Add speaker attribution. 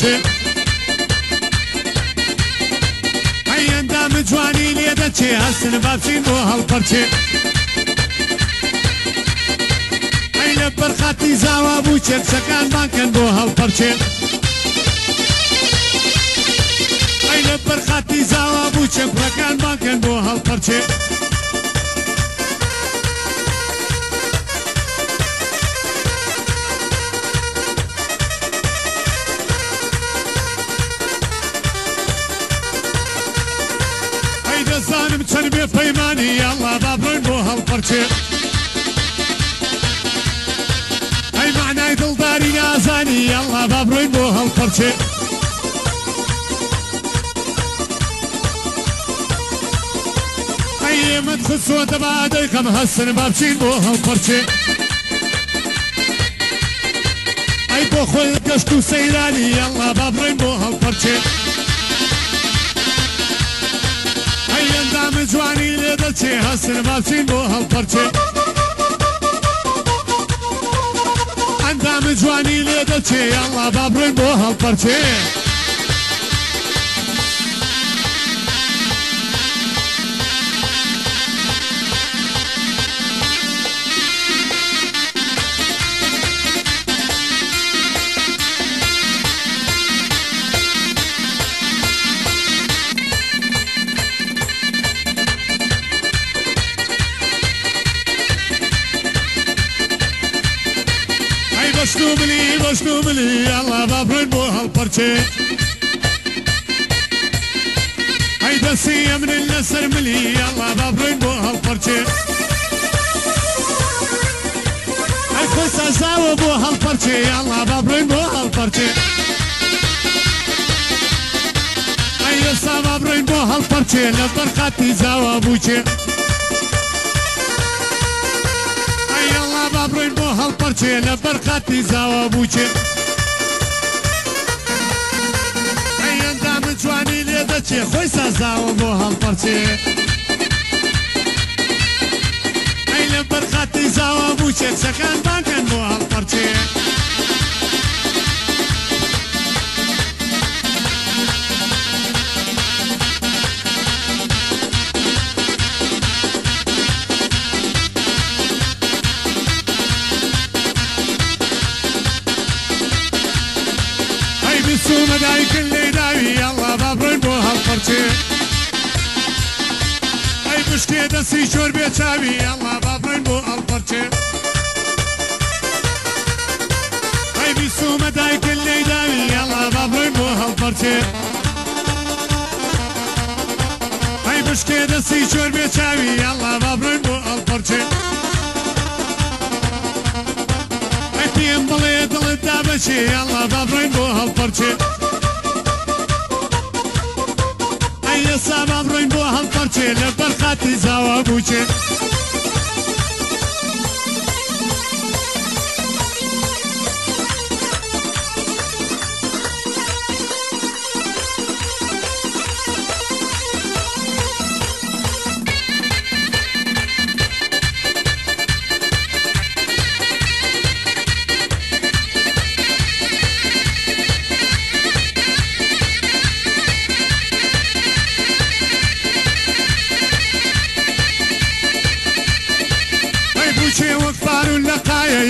Speaker 1: هەڵپەرچێ ئەندام جوانی لێ دەچێ هەستن بابچین بۆ هەڵپەرچێ. ئەی لە بەرخاتی زاوا بوو چێکچەکان بانکەن بۆ هەڵپەرچێ. ئەی لە بەرخاتی زاوا بوو چێپڕەکان بانکەن بۆ هەڵپەرچێ. دەزانم چەند بێ پەیمانی یاڵا با بڕۆین بۆ هەڵپەرچێ ئەی معنای دڵداری نازانی یاڵا با بڕۆین بۆ هەڵپەرچێ ئەی ئێمەت خسوە دەبادەی خەم هەستن با بچین بۆ هەڵپەرچێ ئەی بۆ خۆی گەشت لێ دەچێ هەسن باچین بۆ هەڵپەرچێ ئەندامە جوانی لێ دەچێ یاڵا با بڕێن بۆ هەڵپەرچێ بەشتو بلی بەشتو بلی ئەڵا با بڕێن بۆ هەڵپەرچێ ئەی دەسی ئەمرن لەسەر ملی ئەڵا با بڕێن بۆ هەڵپەرچێ ئەی خۆی سازاوە بۆ هەڵپەرچێ ئەڵا با بڕێن بۆ هەڵپەرچێ ئەی ئێستا با بڕۆین بۆ هەڵپەرچێ لە بەرخاتی زاوە بووچێ. ئەندامە جوانی لێ دەچێ خۆی سازاوە بۆ هەڵپەرچێ. ئەی لە بەرخاتی زاوە بووچێ چەکان بانکەن سومە دایکن لێ داوی ئەڵا با بڕۆین بۆ هەڵپەرچێ ئەی بشکێ دەستی چۆر بێ چاوی ئەڵا با بڕۆین بۆ هەڵپەرچێ ئەی بیسومە دایکن لێ داوی ئەڵا با بڕۆین بۆ هەڵپەرچێ ئەی بشکێ دەستی چۆر بێ چاوی ئەڵا با دڵت دا بچێ ئەڵا با بڕین بۆ هەڵپەرچێ ئەسا با بڕین بۆ هەڵپەرچێ چێ وەک پار و لەقایە